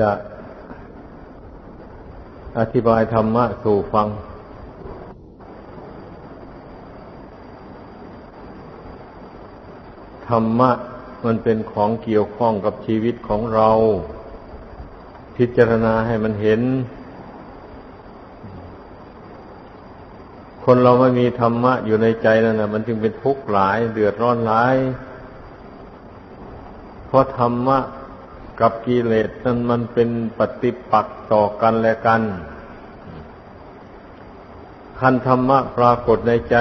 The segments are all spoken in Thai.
จะอธิบายธรรมะสู่ฟัง ธรรมะมันเป็นของเกี่ยวข้องกับชีวิตของเรา พิจารณาให้มันเห็น คนเราไม่มีธรรมะอยู่ในใจนั่นนะมันจึงเป็นทุกข์หลาย เดือดร้อนหลาย เพราะธรรมะ กับกิเลสนั้นมันเป็นปฏิปักษ์ต่อกันและกัน คันธรรมะปรากฏในใจ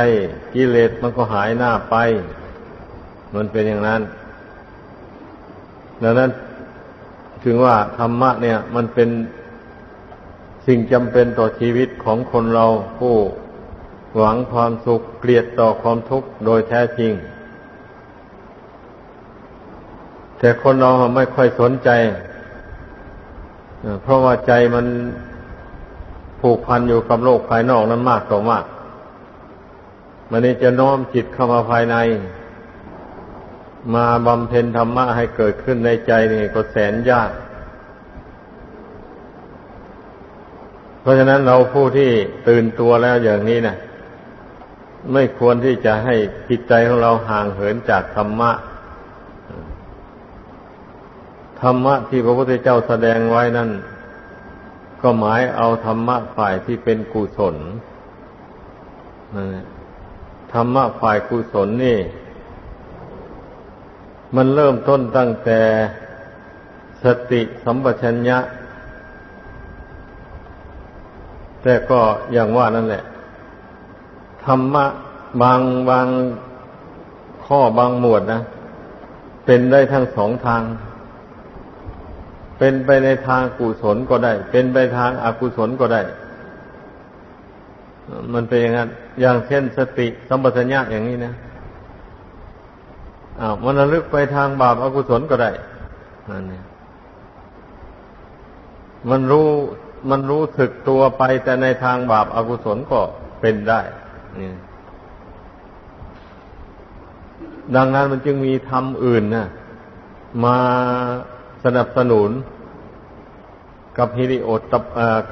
กิเลสมันก็หายหน้าไป มันเป็นอย่างนั้น ดังนั้นถึงว่าธรรมะเนี่ย มันเป็นสิ่งจำเป็นต่อชีวิตของคนเราผู้หวังความสุขเกลียดต่อความทุกข์โดยแท้จริง แต่คนเราไม่ค่อยสนใจ เพราะว่าใจมันผูกพันอยู่กับโลกภายนอกนั้นมากต่อมาก มันนี่จะน้อมจิตเข้ามาภายใน มาบำเพ็ญธรรมะให้เกิดขึ้นในใจนี่ก็แสนยาก เพราะฉะนั้นเราผู้ที่ตื่นตัวแล้วอย่างนี้นะไม่ควรที่จะให้จิตใจของเราห่างเหินจากธรรมะ ธรรมะที่พระพุทธเจ้าแสดงไว้นั่น ก็หมายเอาธรรมะฝ่ายที่เป็นกุศลธรรมะฝ่ายกุศลนี่ มันเริ่มต้นตั้งแต่สติสัมปชัญญะ แต่ก็อย่างว่านั่นแหละ ธรรมะบางบางข้อบางหมวดนะ เป็นได้ทั้งสองทาง เป็นไปในทางกุศลก็ได้ เป็นไปทางอากุศลก็ได้ มันเป็นอย่างนั้น อย่างเช่นสติสัมปชัญญะอย่างนี้นะอ้าวมันระลึกไปทางบาปอากุศลก็ได้นั่นเนี่ยมันรู้มันรู้สึกตัวไปแต่ในทางบาปอากุศลก็เป็นได้นี่ดังนั้นมันจึงมีธรรมอื่นนะมาสนับสนุน กับฮิริโอต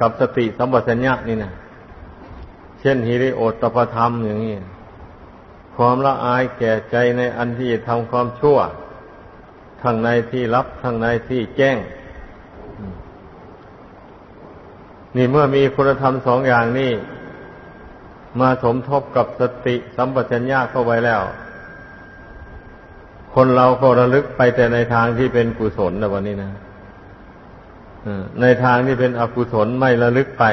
กับสติสัมปชัญญะนี่นะเช่นฮิริโอตปธรรมอย่างนี้ความละอายแก่ใจในอันที่จะทำความชั่วทั้งในที่รับทั้งในที่แจ้ง นี่เมื่อมีคุณธรรมสองอย่างนี้มาสมทบกับสติสัมปชัญญะเข้าไปแล้ว คนเราก็ระลึกไปแต่ในทางที่เป็นกุศลนะวันนี้นะ ในทางที่เป็นอกุศลไม่ระลึกไป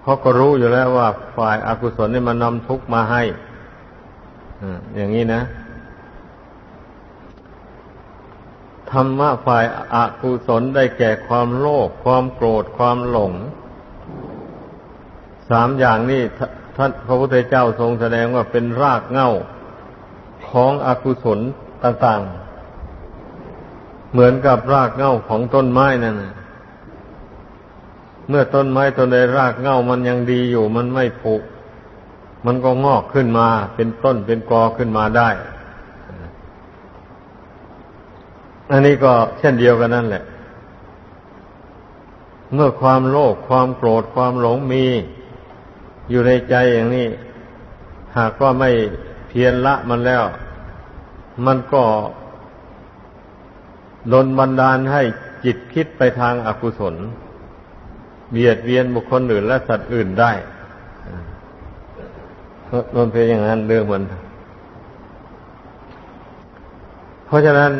เพราะก็รู้อยู่แล้วว่าฝ่ายอากุศลนี่มันนำทุกข์มาให้อย่างนี้นะ ธรรมะฝ่ายอากุศลได้แก่ความโลภความโกรธความหลง สามอย่างนี้ท่านพระพุทธเจ้าทรงแสดงว่าเป็นรากเหง้าของอกุศลต่างๆ เหมือนกับรากเง้าของต้นไม้นั่นเมื่อต้นไม้ต้นใดรากเง้ามันยังดีอยู่ มันไม่ผุมันก็งอกขึ้นมา เป็นต้นเป็นกอขึ้นมาได้ อันนี้ก็เช่นเดียวกันนั่นแหละ เมื่อความโลภความโกรธความหลงมี อยู่ในใจอย่างนี้ หากว่าไม่เพียรละมันแล้ว มันก็ ดนบันดาลให้จิตคิดไปทางอากุศล เบียดเบียนบุคคลอื่นและสัตว์อื่นได้มันเป็นอย่างนั้นเรื่องมัน เพราะฉะนั้น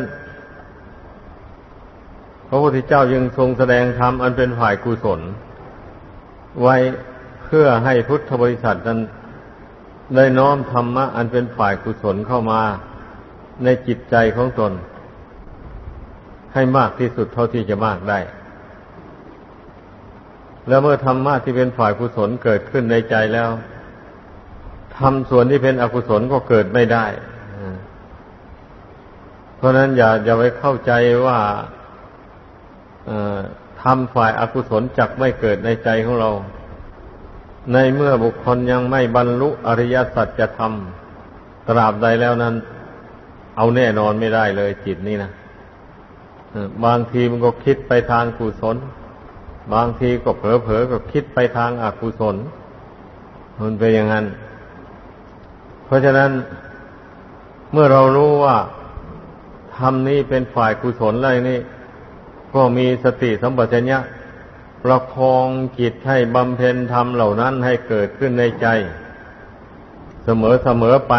พระพุทธเจ้ายังทรงแสดงธรรมอันเป็นฝ่ายกุศล ไว้เพื่อให้พุทธบริษัทนั้น ได้น้อมธรรมะอันเป็นฝ่ายกุศลเข้ามาในจิตใจของตน ให้มากที่สุดเท่าที่จะมากได้ แล้วเมื่อธรรมะที่เป็นฝ่ายกุศลเกิดขึ้นในใจแล้วทำส่วนที่เป็นอกุศลก็เกิดไม่ได้ เพราะนั้นอย่าอย่าไปเข้าใจว่าทำฝ่ายอากุศลจักไม่เกิดในใจของเรา ในเมื่อบุคคลยังไม่บรรลุอริยสัจจะทำตราบใดแล้วนั้น เอาแน่นอนไม่ได้เลยจิตนี้นะ บางทีมันก็คิดไปทางกุศล บางทีก็เผลอๆก็คิดไปทางอกุศล มันเป็นอย่างนั้น เพราะฉะนั้นเมื่อเรารู้ว่าธรรมนี้เป็นฝ่ายกุศลอะไรนี่ ก็มีสติสัมปชัญญะประคองจิตให้บำเพ็ญธรรมเหล่านั้นให้เกิดขึ้นในใจ เสมอเสมอไป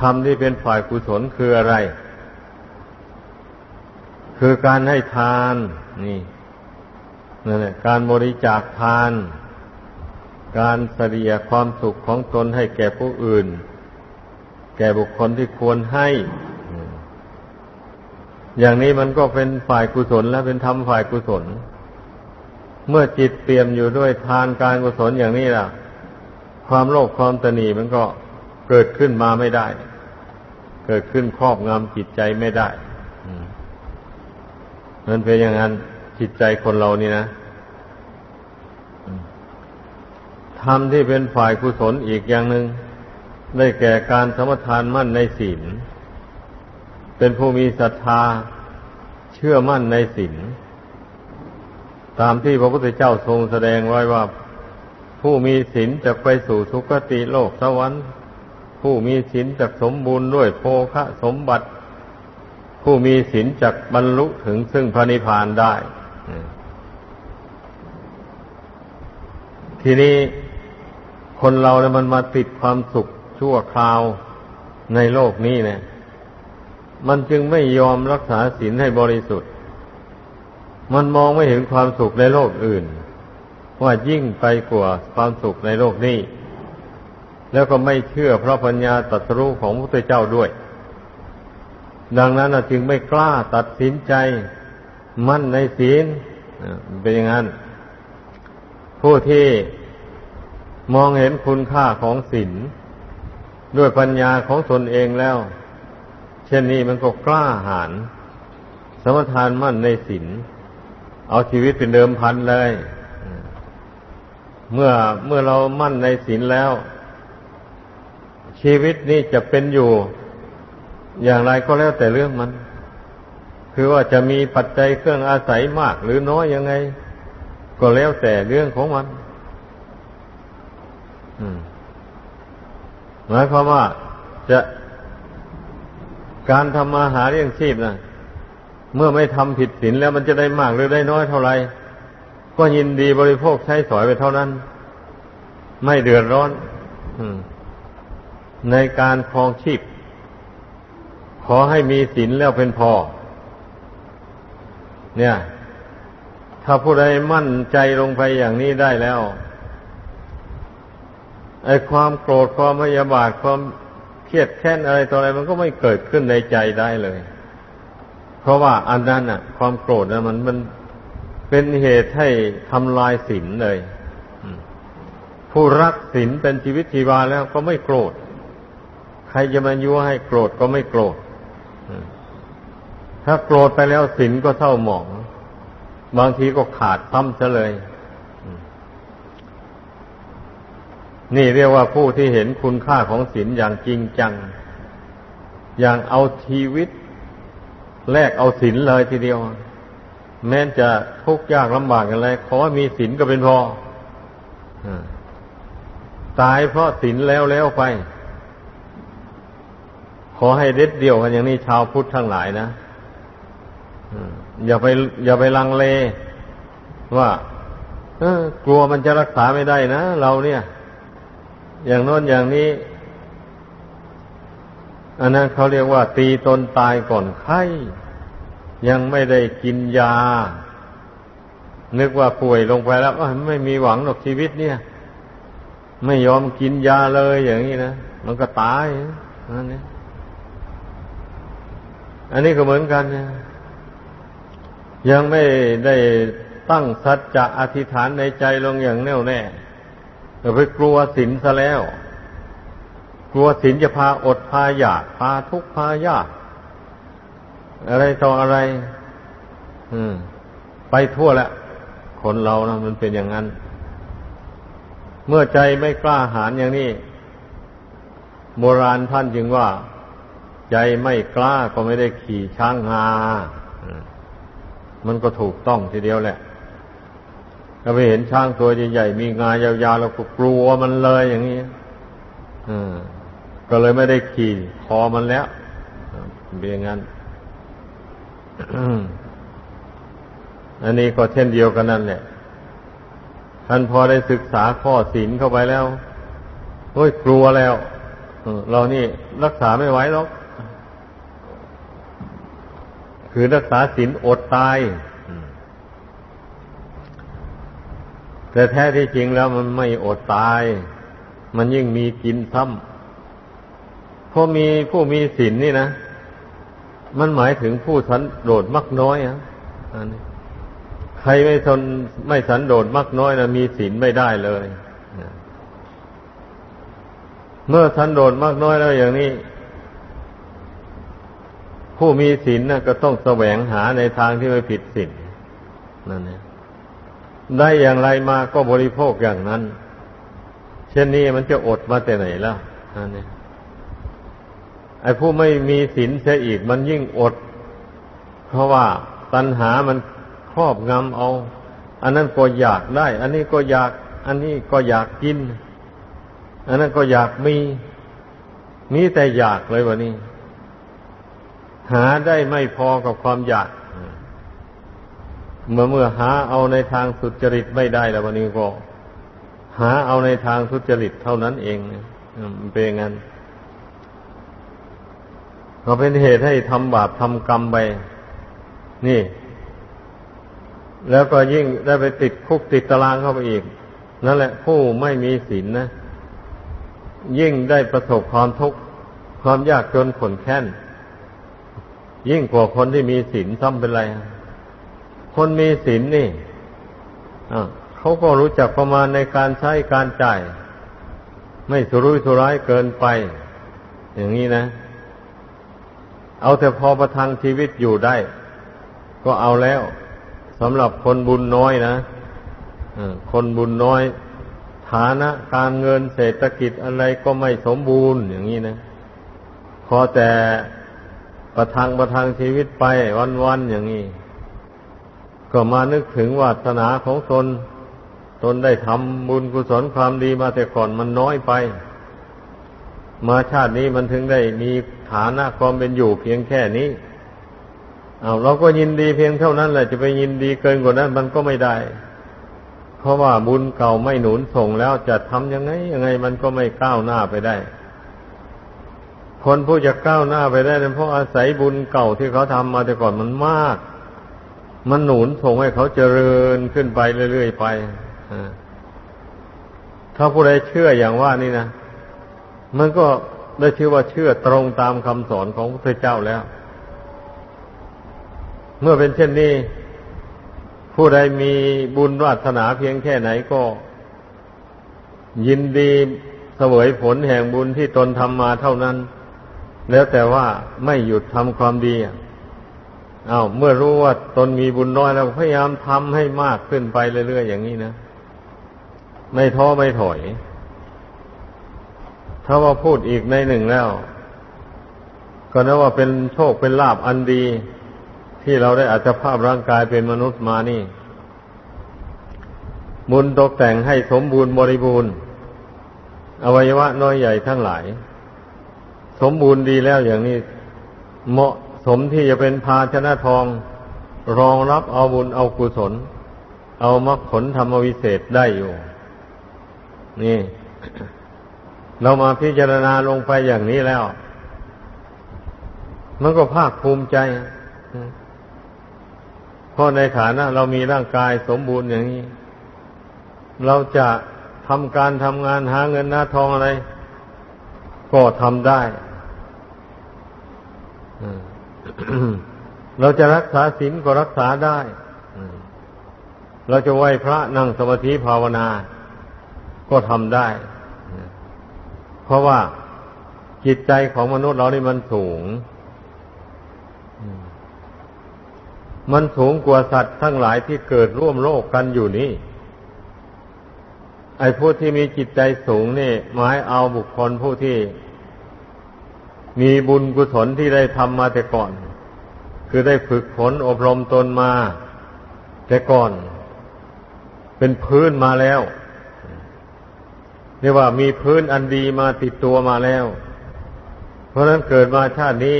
ธรรมที่เป็นฝ่ายกุศลคืออะไร คือการให้ทานนี่นั่นแหละการบริจาคทาน การเสียความสุขของตนให้แก่ผู้อื่น แก่บุคคลที่ควรให้ อย่างนี้มันก็เป็นฝ่ายกุศล และเป็นธรรมฝ่ายกุศล เมื่อจิตเปี่ยมอยู่ด้วยทานการกุศลอย่างนี้ล่ะ ความโลภความตนีมันก็เกิดขึ้นมาไม่ได้ เกิดขึ้นครอบงำจิตใจไม่ได้ มันเป็นอย่างนั้นจิตใจคนเรานี่นะทำที่เป็นฝ่ายกุศลอีกอย่างหนึ่งได้แก่การสมทานมั่นในศีลเป็นผู้มีศรัทธาเชื่อมั่นในศีลตามที่พระพุทธเจ้าทรงแสดงไว้ว่า ผู้มีศีลจะไปสู่สุคติโลกสวรรค์ผู้มีศีลจักสมบูรณ์ด้วยโภคะสมบัติ ผู้มีศีลจักบรรลุถึงซึ่งพระนิพพานได้ ทีนี้คนเราเนี่ยมันมาติดความสุขชั่วคราวในโลกนี้เนี่ย มันจึงไม่ยอมรักษาศีลให้บริสุทธิ์ มันมองไม่เห็นความสุขในโลกอื่น ว่ายิ่งไปกว่าความสุขในโลกนี้ แล้วก็ไม่เชื่อพระปัญญาตรัสรู้ของพระพุทธเจ้าด้วย ดังนั้นจึงไม่กล้าตัดสินใจมั่นในศีลเป็นอย่างนั้น ผู้ที่มองเห็นคุณค่าของศีลด้วยปัญญาของตนเองแล้ว เช่นนี้มันก็กล้าหาญสมทานมั่นในศีลเอาชีวิตเป็นเดิมพันเลย เมื่อเมื่อเรามั่นในศีลแล้ว ชีวิตนี้จะเป็นอยู่ อย่างไรก็แล้วแต่เรื่องมัน คือว่าจะมีปัจจัยเครื่องอาศัยมากหรือน้อยยังไง ก็แล้วแต่เรื่องของมันหมายความว่าจะการทำมาหาเลี้ยงชีพนะเมื่อไม่ทำผิดศีลแล้วมันจะได้มากหรือได้น้อยเท่าไหร่ก็ยินดีบริโภคใช้สอยไปเท่านั้น ไม่เดือดร้อนในการครองชีพ อให้มีศีลแล้วเป็นพอ เนี่ย ถ้าผู้ใดมั่นใจลงไปอย่างนี้ได้แล้วไอ้ความโกรธความพยาบาทความเครียดแค้นอะไรต่ออะไรมันก็ไม่เกิดขึ้นในใจได้เลย เพราะว่าอันนั้นอะ ความโกรธนะมันมันเป็นเหตุให้ทำลายศีลเลยผู้รักศีลเป็นชีวิตชีวาแล้วก็ไม่โกรธ ใครจะมายั่วให้โกรธก็ไม่โกรธ ถ้าโกรธไปแล้วศีลก็เศร้าหมอง บางทีก็ขาดซ้ำซะเลย นี่เรียกว่าผู้ที่เห็นคุณค่าของศีลอย่างจริงจัง อย่างเอาชีวิตแลกเอาศีลเลยทีเดียว แม้จะทุกข์ยากลำบากอะไรขอมีศีลก็เป็นพอตายเพราะศีลแล้วแล้วไป ขอให้เด็ดเดี่ยวกันอย่างนี้ชาวพุทธทั้งหลายนะอย่าไป อย่าไปลังเล ว่า เออกลัวมันจะรักษาไม่ได้นะเราเนี่ย อย่างโน้นอย่างนี้ อันนั้นเขาเรียกว่า ตีตนตายก่อนไข้ยังไม่ได้กินยา นึกว่าป่วยลงไปแล้วไม่มีหวังหรอกชีวิตเนี่ย ไม่ยอมกินยาเลยอย่างนี้นะ มันก็ตายนั่นเนี่ย อันนี้ก็เหมือนกันเนี่ยยังไม่ได้ตั้งสัจจะอธิษฐานในใจลงอย่างแน่วแน่ไปกลัวศีลซะแล้ว กลัวศีลจะพาอดพาอยากพาทุกข์พายาก อะไรต่ออะไร อืม ไปทั่วแล้วคนเรานะมันเป็นอย่างนั้น เมื่อใจไม่กล้าหาญอย่างนี้ โบราณท่านจึงว่า ใจไม่กล้าก็ไม่ได้ขี่ช้างงา มันก็ถูกต้องทีเดียวแหละ ถ้าไปเห็นช้างตัวใหญ่ๆมีงายาวๆเราก็กลัวมันเลยอย่างนี้ก็เลยไม่ได้ขี่พอมันแล้วเป็นอย่างนั้นอันนี้ก็เช่นเดียวกันนั่นแหละท่านพอได้ศึกษาข้อศีลเข้าไปแล้วโอ้ยกลัวแล้วเรานี่รักษาไม่ไหวหรอก คือรักษาศีลอดตาย แต่แท้ที่จริงแล้วมันไม่อดตาย มันยิ่งมีกินซ้ำพอมีผู้มีศีลนนี่นะ มันหมายถึงผู้สันโดษมักน้อยอะใครไม่ทนไม่สันโดษมักน้อยนะมีศีลไม่ได้เลย เมื่อสันโดษมากน้อยแล้วอย่างนี้ ผู้มีศีลนะก็ต้องแสวงหาในทางที่ไม่ผิดศีลนั่นเองได้อย่างไรมาก็บริโภคอย่างนั้น เช่นนี้มันจะอดมาแต่ไหนแล้วนั่นเองไอ้ผู้ไม่มีศีลเสียอีกมันยิ่งอด เพราะว่าตัณหามันครอบงำเอา อันนั้นก็อยากได้ อันนี้ก็อยาก อันนี้ก็อยากกิน อันนั้นก็อยากมี มีแต่อยากเลยวันนี้ หาได้ไม่พอกับความอยาก เมื่อเมื่อหาเอาในทางสุจริตไม่ได้แล้ววันนี้ก็ หาเอาในทางสุจริตเท่านั้นเองมันเป็นงั้นก็เป็นเหตุให้ทำบาปทำกรรมไป นี่ แล้วก็ยิ่งได้ไปติดคุกติดตารางเข้าไปอีก นั่นแหละ ผู้ไม่มีศีลนนะ ยิ่งได้ประสบความทุกข์ความยากจนขนแค้น ยิ่งกว่าคนที่มีศีลซ้ำเป็นไร คนมีศีลนนี่เขาก็รู้จักประมาณในการใช้การจ่าย ไม่สุรุ่ยสุร่ายเกินไป อย่างนี้นะ เอาแต่พอประทังชีวิตอยู่ได้ ก็เอาแล้วสำหรับคนบุญน้อยนะคนบุญน้อย ฐานะการเงินเศรษฐกิจอะไรก็ไม่สมบูรณ์อย่างนี้นะ พอแต่ ประทังประทังชีวิตไปวันๆอย่างนี้ ก็มานึกถึงวาสนาของตนตนได้ทำบุญกุศลความดีมาแต่ก่อนมันน้อยไป มาชาตินี้มันถึงได้มีฐานะความเป็นอยู่เพียงแค่นี้เอาเราก็ยินดีเพียงเท่านั้นแหละจะไปยินดีเกินกว่านั้นมันก็ไม่ได้ เพราะว่าบุญเก่าไม่หนุนส่งแล้วจะทำยังไงยังไงมันก็ไม่ก้าวหน้าไปได้ คนผู้จะก้าวหน้าไปได้เนเพราะอาศัยบุญเก่าที่เขาทำมาแต่ก่อนมันมาก มันหนุนส่งให้เขาเจริญขึ้นไปเรื่อยๆไปถ้าผู้ใดเชื่ออย่างว่านี่นะมันก็ได้ชื่อว่าเชื่อตรงตามคำสอนของพระเจ้าแล้ว เมื่อเป็นเช่นนี้ ผู้ใดมีบุญวาสนาเพียงแค่ไหนก็ ยินดีเสวยผลแห่งบุญที่ตนทำมาเท่านั้น แล้วแต่ว่าไม่หยุดทำความดีอา้าวเมื่อรู้ว่าตนมีบุญน้อยแล้วพยายามทำให้มากขึ้นไปเรื่อยๆอย่างนี้นะ ไม่ท้อไม่ถอย ถ้าว่าพูดอีกในหนึ่งแล้ว ก็นับว่าเป็นโชคเป็นลาบอันดี ที่เราได้อัตภาพร่างกายเป็นมนุษย์มานี่ บุญตกแต่งให้สมบูรณ์บริบูรณ์ อวัยวะน้อยใหญ่ทั้งหลาย สมบูรณ์ดีแล้วอย่างนี้ เหมาะสมที่จะเป็นภาชนะทอง รองรับเอาบุญเอากุศล เอามรรคผลธรรมวิเศษได้อยู่ นี่ เรามาพิจารณาลงไปอย่างนี้แล้ว มันก็ภาคภูมิใจเพราะในฐานะเรามีร่างกายสมบูรณ์อย่างนี้ เราจะทำการทำงานหาเงินหน้าทองอะไร ก็ทำได้ เราจะรักษาศีลก็รักษาได้ เราจะไหวพระนั่งสมาธิภาวนา ก็ทำได้ เพราะว่าจิตใจของมนุษย์เรานี่มันสูง มันสูงกว่าสัตว์ทั้งหลายที่เกิดร่วมโลกกันอยู่นี่ไอ้ผู้ที่มีจิตใจสูงนี่หมายเอาบุคคลผู้ที่ มีบุญกุศลที่ได้ทำมาแต่ก่อน คือได้ฝึกฝนอบรมตนมา แต่ก่อน เป็นพื้นมาแล้วเรียกว่ามีพื้นอันดีมาติดตัวมาแล้ว เพราะนั้นเกิดมาชาตินี้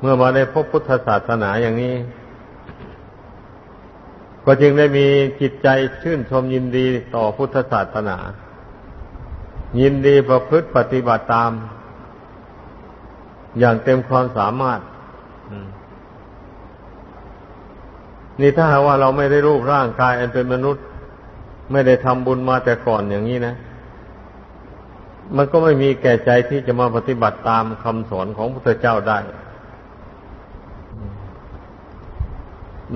เมื่อมาได้พบพุทธศาสนาอย่างนี้ ก็จึงได้มีจิตใจชื่นชมยินดีต่อพุทธศาสนา ยินดีประพฤติปฏิบัติตาม อย่างเต็มความสามารถนี่ถ้าหากว่าเราไม่ได้รูปร่างกายอันเป็นมนุษย์ ไม่ได้ทำบุญมาแต่ก่อนอย่างนี้นะ มันก็ไม่มีแก่ใจที่จะมาปฏิบัติตามคำสอนของพระเจ้าได้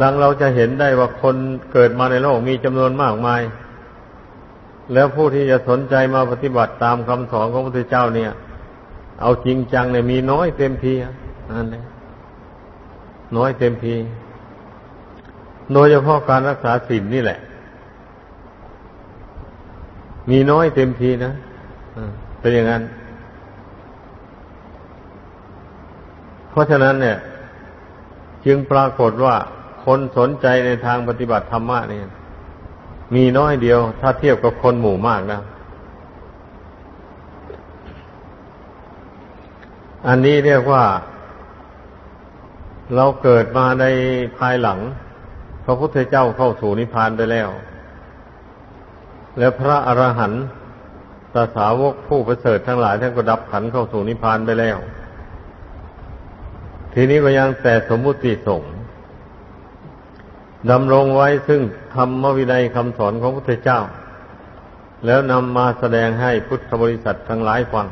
ดังเราจะเห็นได้ว่าคนเกิดมาในโลกมีจำนวนมากมาย แล้วผู้ที่จะสนใจมาปฏิบัติตามคำสอนของพระเจ้าเนี่ย เอาจริงจังเนี่ยมีน้อยเต็มทีนั่นเองน้อยเต็มที โดยเฉพาะการรักษาศีลนี่แหละ มีน้อยเต็มทีนะเป็นอย่างนั้น เพราะฉะนั้นเนี่ย จึงปรากฏว่าคนสนใจในทางปฏิบัติธรรมะนี่มีน้อยเดียว ถ้าเทียบกับคนหมู่มากนะ อันนี้เรียกว่า เราเกิดมาในภายหลัง พระพุทธเจ้าเข้าสู่นิพพานไปแล้ว แล้วพระอรหันต์ตสาวกผู้ประเสริฐทั้งหลายท่านก็ดับขันเข้าสู่นิพพานไปแล้ว ทีนี้ก็ยังแต่สมมุติสงฆ์ดำรงไว้ซึ่งธรรมวินัยคำสอนของพระพุทธเจ้า แล้วนำมาแสดงให้พุทธบริษัททั้งหลายฟัง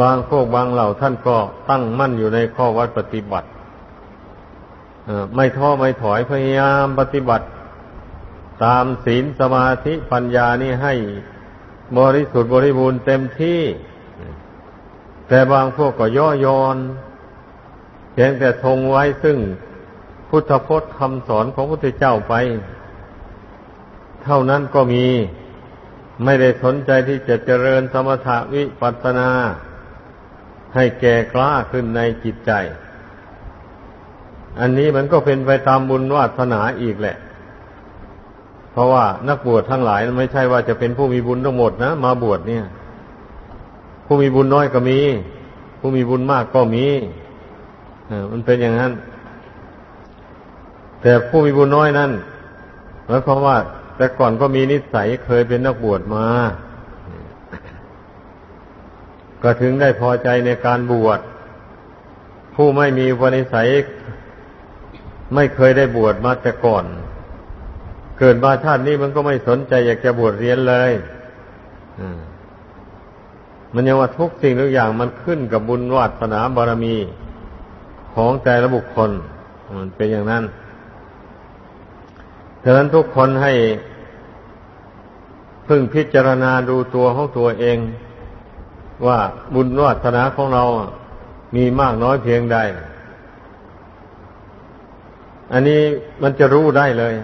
บางพวกบางเหล่าท่านก็ตั้งมั่นอยู่ในข้อวัดปฏิบัติไม่ท้อไม่ถอยพยายามปฏิบัติ ตามศีลสมาธิปัญญานี่ให้บริสุทธิ์บริบูรณ์เต็มที่ แต่บางพวกก็ย่อยอนเพียงแต่ทงไว้ซึ่งพุทธพจน์คำสอนของพระพุทธเจ้าไป เท่านั้นก็มีไม่ได้สนใจที่จะเจริญสมถะวิปัสสนา ให้แก่กล้าขึ้นในจิตใจ อันนี้มันก็เป็นไปตามบุญวาสนาอีกแหละ เพราะว่านักบวชทั้งหลายไม่ใช่ว่าจะเป็นผู้มีบุญทั้งหมดนะมาบวชเนี่ย ผู้มีบุญน้อยก็มี ผู้มีบุญมากก็มีมันเป็นอย่างนั้น แต่ผู้มีบุญน้อยนั้นหมายความว่า แต่ก่อนก็มีนิสัยเคยเป็นนักบวชมา ก็ถึงได้พอใจในการบวช ผู้ไม่มีวนิสัยไม่เคยได้บวชมาแต่ก่อน เกิดมาชาตินี้มันก็ไม่สนใจอยากจะบวชเรียนเลยมันยังว่าทุกสิ่งทุกอย่างมันขึ้นกับบุญวาสนาบารมีของใจละบุคคล มันเป็นอย่างนั้นดังนั้นทุกคนให้ พึ่งพิจารณาดูตัวของตัวเอง ว่าบุญวาสนาของเรามีมากน้อยเพียงใด อันนี้มันจะรู้ได้เลย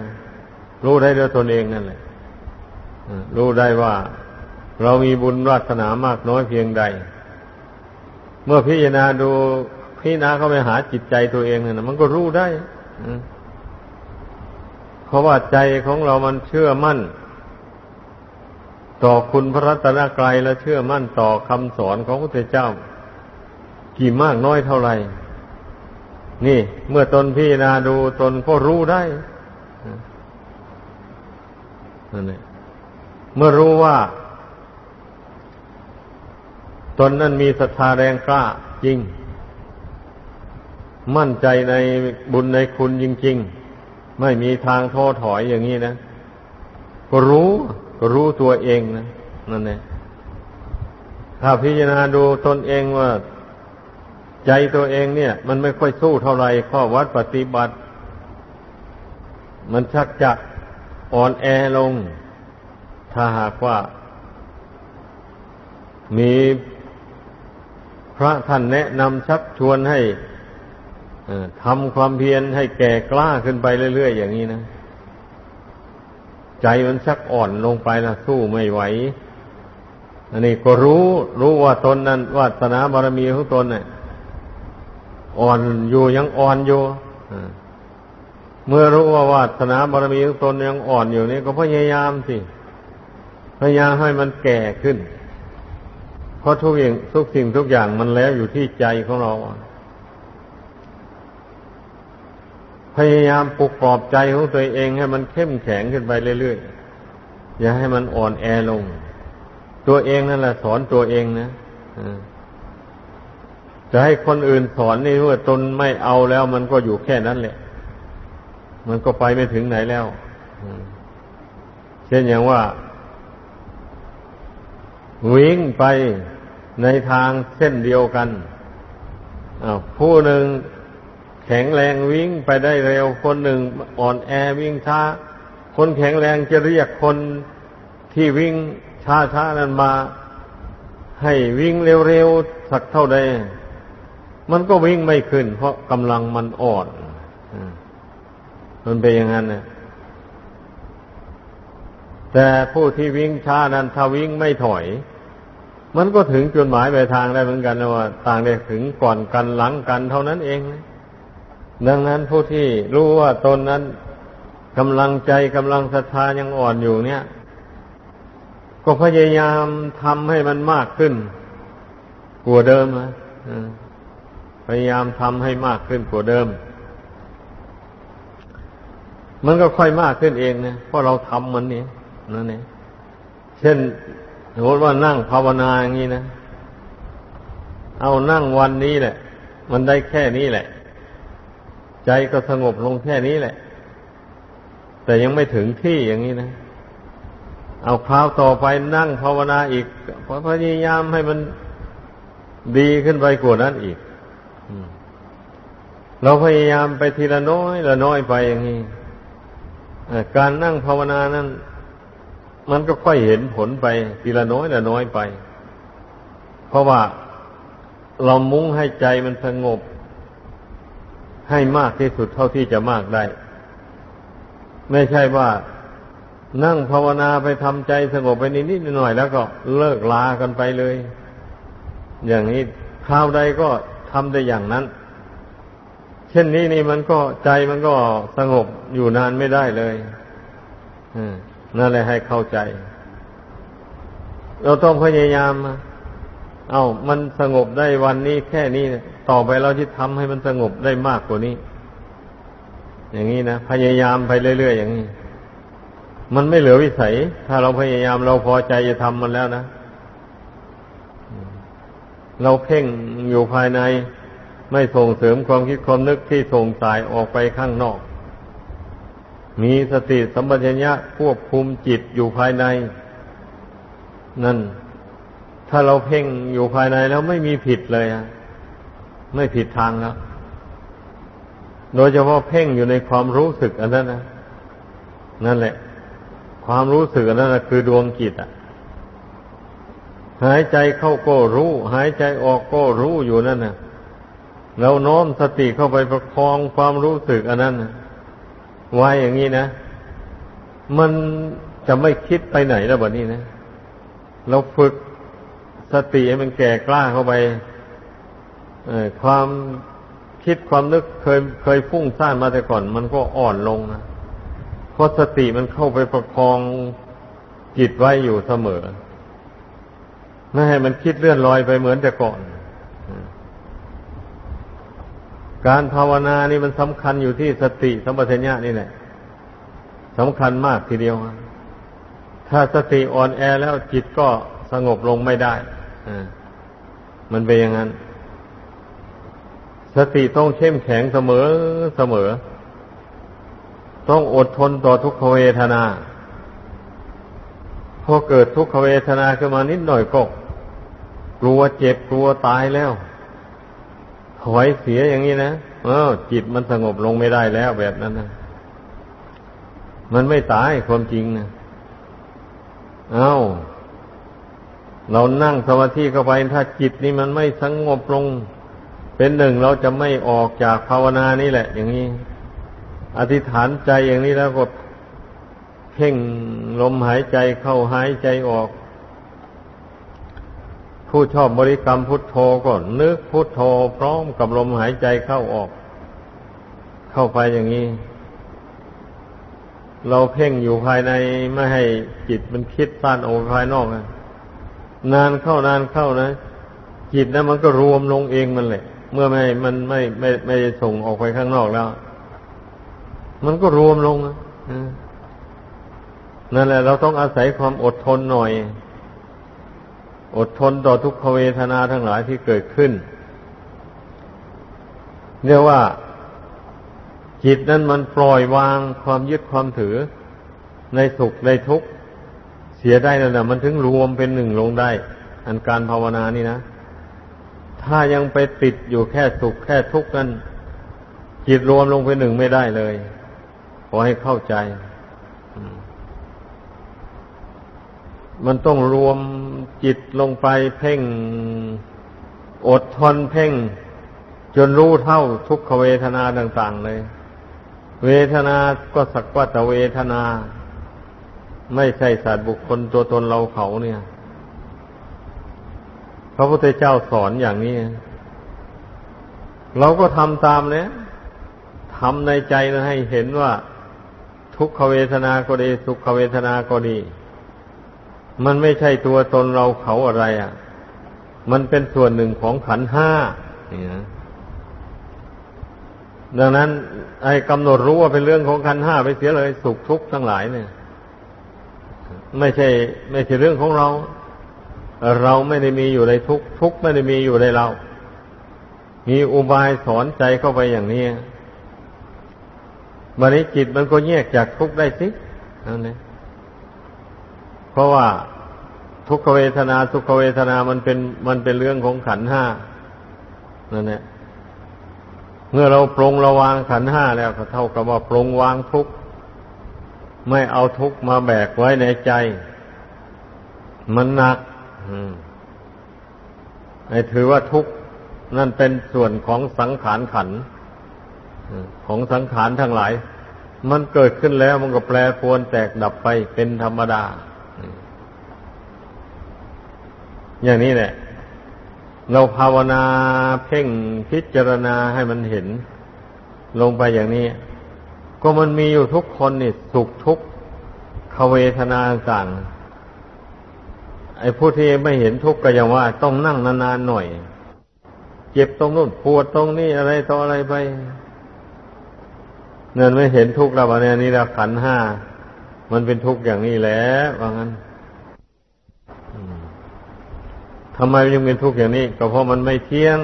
รู้ได้ด้วยตนเองนั่นแหละรู้ได้ว่าเรามีบุญวาสนามากน้อยเพียงใด เมื่อพิจารณาดูพิจารณาเข้าไปหาจิตใจตัวเองนั่นมันก็รู้ได้เพราะว่าใจของเรามันเชื่อมั่น ต่อคุณพระรัตนกรัยและเชื่อมั่นต่อคำสอนของพระพุทธเจ้า กี่มากน้อยเท่าไหร่ นี่ เมื่อตนพิจารณาดูตนก็รู้ได้นั่นเองเมื่อรู้ว่า ตนนั้นมีศรัทธาแรงกล้าจริง มั่นใจในบุญในคุณจริง ๆ ไม่มีทางท้อถอยอย่างนี้นะ ก็รู้ รู้ตัวเองนะนั่นเองถ้าพิจารณาดูตนเองว่า ใจตัวเองเนี่ย มันไม่ค่อยสู้เท่าไหร่ข้อวัดปฏิบัติ มันชักจะอ่อนแอลง ถ้าหากว่า มีพระท่านแนะนำชักชวนให้ทำความเพียรให้แก่กล้าขึ้นไปเรื่อยๆอย่างนี้นะ ใจมันชักอ่อนลงไปนะสู้ไม่ไหว อันนี้ก็รู้รู้ว่าตนนั้นวาสนาบารมีของตนเนี่ยอ่อนอยู่ยังอ่อนอยู่เมื่อรู้ว่าวาสนาบารมีของตนยังอ่อนอยู่นี่ก็พยายามสิพยายามให้มันแก่ขึ้น เพราะทุกอย่างทุกสิ่งทุกอย่างมันแล้วอยู่ที่ใจของเรา พยายามปลุกปลอบใจของตัวเองให้มันเข้มแข็งขึ้นไปเรื่อยๆ อย่าให้มันอ่อนแอลง ตัวเองนั่นแหละสอนตัวเองนะจะให้คนอื่นสอนนี่ว่าตนไม่เอาแล้ว มันก็อยู่แค่นั้นแหละ มันก็ไปไม่ถึงไหนแล้วเช่นอย่างว่า วิ่งไปในทางเส้นเดียวกันผู้หนึ่ง แข็งแรงวิ่งไปได้เร็ว คนหนึ่งอ่อนแอวิ่งช้า คนแข็งแรงจะเรียกคนที่วิ่งช้าช้านั้นมา ให้วิ่งเร็วๆสักเท่าใดมันก็วิ่งไม่ขึ้น เพราะกำลังมันอ่อนมันเป็นอย่างนั้นนะแต่ผู้ที่วิ่งช้านั้นถ้าวิ่งไม่ถอย มันก็ถึงจุดหมายปลายทางได้เหมือนกันนะว่า ต่างได้ถึงก่อนกันหลังกันเท่านั้นเองนะ ดังนั้นผู้ที่รู้ว่าตนนั้นกำลังใจกำลังศรัทธายังอ่อนอยู่เนี่ย ก็พยายามทำให้มันมากขึ้นกว่าเดิมนะพยายามทำให้มากขึ้นกว่าเดิม มันก็ค่อยมากขึ้นเองนะเพราะเราทำมันนี่นั่นเองเช่นสมมติว่านั่งภาวนาอย่างนี้นะ เอานั่งวันนี้แหละ มันได้แค่นี้แหละ ใจก็สงบลงแค่นี้แหละ แต่ยังไม่ถึงที่อย่างนี้นะ เอาคราวต่อไปนั่งภาวนาอีกพยายามให้มันดีขึ้นไปกว่านั้นอีกเราพยายามไปทีละน้อยละน้อยไปอย่างนี้การนั่งภาวนานั้น มันก็ค่อยเห็นผลไป ทีละน้อยละน้อยไป เพราะว่าเรามุ่งให้ใจมันสงบ ให้มากที่สุดเท่าที่จะมากได้ ไม่ใช่ว่านั่งภาวนาไปทำใจสงบไปนิดๆหน่อยแล้วก็เลิกลากันไปเลย อย่างนี้คราวใดก็ทำได้อย่างนั้น เช่นนี้นี่มันก็ใจมันก็สงบอยู่นานไม่ได้เลยนั่นแหละให้เข้าใจ เราต้องพยายาม เอา้ามันสงบได้วันนี้แค่นี้ ต่อไปเราจะทำให้มันสงบได้มากกว่านี้ อย่างนี้นะพยายามไปเรื่อยๆอย่างนี้ มันไม่เหลือวิสัย ถ้าเราพยายามเราพอใจจะทำมันแล้วนะเราเพ่งอยู่ภายในไม่ส่งเสริมความคิดความนึกที่ส่งสายออกไปข้างนอก มีสติสัมปชัญญะควบคุมจิตอยู่ภายใน นั่น ถ้าเราเพ่งอยู่ภายในแล้วไม่มีผิดเลยอะ ไม่ผิดทางแล้ว โดยเฉพาะเพ่งอยู่ในความรู้สึกอันนั้นนะนั่นแหละ ความรู้สึกอันนั้นนะคือดวงจิตอะ หายใจเข้าก็รู้ หายใจออกก็รู้อยู่นั่นนะเราโน้มสติเข้าไปประคองความรู้สึกอันนั้นนะไว้อย่างนี้นะ มันจะไม่คิดไปไหนแล้วแบบนี้นะ เราฝึกสติให้มันแก่กล้าเข้าไป ความคิดความนึกเคยเคยฟุ้งซ่านมาแต่ก่อน มันก็อ่อนลงนะเพราะสติมันเข้าไปประคองจิตไว้อยู่เสมอ ไม่ให้มันคิดเลื่อนลอยไปเหมือนแต่ก่อน การภาวนานี่มันสำคัญอยู่ที่สติสัมปชัญญะนี่แหละสำคัญมากทีเดียว ถ้าสติอ่อนแอแล้วจิตก็สงบลงไม่ได้มันเป็นอย่างนั้น สติต้องเข้มแข็งเสมอเสมอ ต้องอดทนต่อทุกขเวทนา พอเกิดทุกขเวทนาขึ้นมานิดหน่อยก็กลัวเจ็บกลัวตายแล้วถอยเสียอย่างนี้นะเออจิตมันสงบลงไม่ได้แล้วแบบนั้นนะมันไม่ตายความจริงนะเอา้า เรานั่งสมาธิเข้าไปถ้าจิตนี่มันไม่สงบลง เป็นหนึ่งเราจะไม่ออกจากภาวนานี่แหละ อย่างนี้ อธิษฐานใจอย่างนี้แล้วก็เพ่งลมหายใจเข้าหายใจออก ผู้ชอบบริกรรมพุทโธก็นึกพุทโธพร้อมกับลมหายใจเข้าออก เข้าไปอย่างนี้ เราเพ่งอยู่ภายในไม่ให้จิตมันคิดต้านออกภายนอกนะนานเข้านานเข้านะ จิตนั้นมันก็รวมลงเองมันแหละ เมื่อไม่มันไม่ไม่ไม่ส่งออกไปข้างนอกแล้ว มันก็รวมลงนั่นแหละ เราต้องอาศัยความอดทนหน่อย อดทนต่อทุกขเวทนาทั้งหลายที่เกิดขึ้นเรียกว่า จิตนั้นมันปล่อยวางความยึดความถือ ในสุขในทุกข์เสียได้นั่นแหละมันถึงรวมเป็นหนึ่งลงได้ อันการภาวนานี่นะ ถ้ายังไปติดอยู่แค่สุขแค่ทุกข์นั้นจิตรวมลงเป็นหนึ่งไม่ได้เลย ขอให้เข้าใจ มันต้องรวมจิตลงไปเพ่ง อดทนเพ่ง จนรู้เท่าทุกขเวทนาต่าง ๆ เลย เวทนาก็สักว่าแต่เวทนา ไม่ใช่สัตว์บุคคลตัวตนเราเขาเนี่ย ระพุทธเจ้าสอนอย่างนี้ เราก็ทำตามเนี่ยทำในใจนะให้เห็นว่า ทุกขเวทนาก็ดีสุขเวทนาก็ดี มันไม่ใช่ตัวตนเราเขาอะไรอะ มันเป็นส่วนหนึ่งของขันห้านี่นะดังนั้นไอ้กำหนดรู้ว่าเป็นเรื่องของขันห้าไปเสียเลย สุขทุกข์ทั้งหลายเนี่ย ไม่ใช่ ไม่ใช่เรื่องของเรา เราไม่ได้มีอยู่ในทุกทุกไม่ได้มีอยู่ในเรา มีอุบายสอนใจเข้าไปอย่างนี้วันนี้จิตมันก็แยกจากทุกได้สินั่นเองเพราะว่าทุกขเวทนาทุกขเวทนามันเป็นมันเป็นเรื่องของขันห้านั่นแหละเมื่อเราปรงระวางขันห้าแล้วก็เท่ากับว่าปรงวางทุกข์ไม่เอาทุกข์มาแบกไว้ในใจ มันหนัก ไอ้ถือว่าทุกข์นั่นเป็นส่วนของสังขารขันของสังขารทั้งหลาย มันเกิดขึ้นแล้วมันก็แปรปรวนแตกดับไปเป็นธรรมดา อย่างนี้แหละ เราภาวนาเพ่งพิจารณาให้มันเห็น ลงไปอย่างนี้ ก็มันมีอยู่ทุกคนนี่สุขทุกขเวทนาต่าง ไอ้ผู้ที่ไม่เห็นทุกข์ก็ยังว่า ต้องนั่งนานๆหน่อย เจ็บตรงนู้นปวดตรงนี้อะไรต่ออะไรไปเนินไม่เห็นทุกข์แล้ววันนี้เราขันห้ามันเป็นทุกข์อย่างนี้แหละว่างั้นทำไมยังเป็นทุกข์อย่างนี้ ก็เพราะมันไม่เที่ยง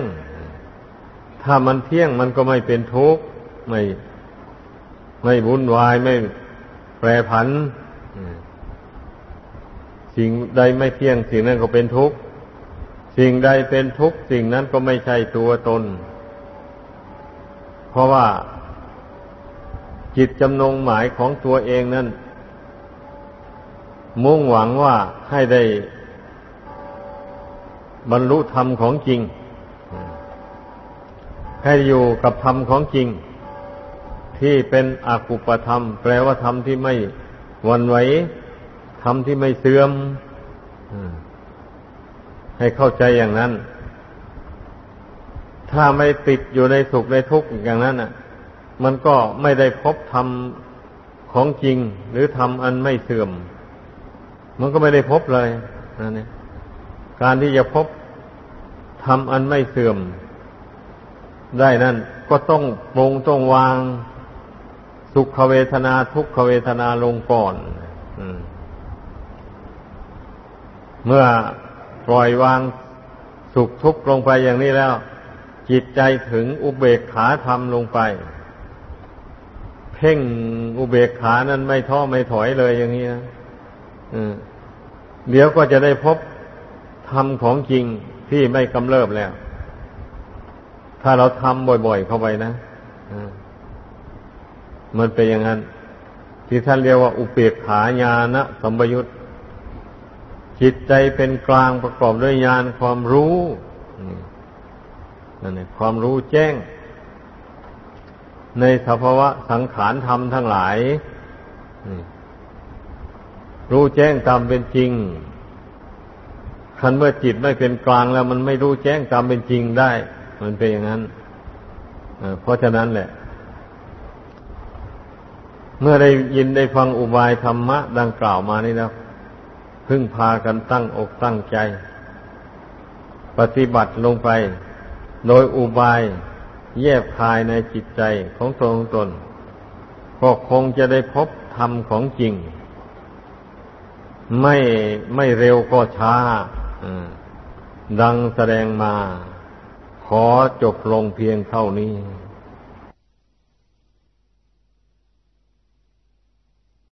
ถ้ามันเที่ยงมันก็ไม่เป็นทุกข์ไม่ ไม่วุ่นวายไม่แปรผัน สิ่งใดไม่เที่ยงสิ่งนั้นก็เป็นทุกข์สิ่งใดเป็นทุกข์สิ่งนั้นก็ไม่ใช่ตัวตน เพราะว่าจิตจำนงหมายของตัวเองนั้นมุ่งหวังว่าให้ได้บรรลุธรรมของจริง ให้อยู่กับธรรมของจริง ที่เป็นอกุปธรรม แปลว่าธรรมที่ไม่วันไหว ธรรมที่ไม่เสื่อมให้เข้าใจอย่างนั้น ถ้าไม่ติดอยู่ในสุขในทุกข์อย่างนั้นอะ มันก็ไม่ได้พบธรรมของจริง หรือธรรมอันไม่เสื่อม มันก็ไม่ได้พบเลยนนการที่จะพบทำอันไม่เสื่อม ได้นั่นก็ต้องปรงต้องวางสุขเวทนาทุกขเวทนาลงก่อน เมื่อปล่อยวางสุขทุกข์ลงไปอย่างนี้แล้ว จิตใจถึงอุเบกขาธรรมลงไป เพ่งอุเบกขานั้นไม่ท้อไม่ถอยเลยอย่างนี้นะเดี๋ยวก็จะได้พบธรรมของจริงที่ไม่กำเริบแล้ว ถ้าเราทำบ่อย ๆ เข้าไปนะมันเป็นอย่างนั้น ที่ท่านเรียกว่าอุเปกขาญาณสัมปยุต จิตใจเป็นกลางประกอบด้วยญาณความรู้นั่นเองความรู้แจ้ง ในสภาวะสังขารธรรมทั้งหลาย รู้แจ้งตามเป็นจริงคันเมื่อจิตไม่เป็นกลางแล้ว มันไม่รู้แจ้งตามเป็นจริงได้ มันเป็นอย่างนั้นเพราะฉะนั้นแหละ เมื่อได้ยินได้ฟังอุบายธรรมะดังกล่าวมานี่แล้ว พึ่งพากันตั้งอกตั้งใจ ปฏิบัติลงไป โดยอุบายแยบคายในจิตใจของตนตนก็คงจะได้พบธรรมของจริง ไม่ไม่เร็วก็ช้าดังแสดงมา ขอจบลงเพียงเท่านี้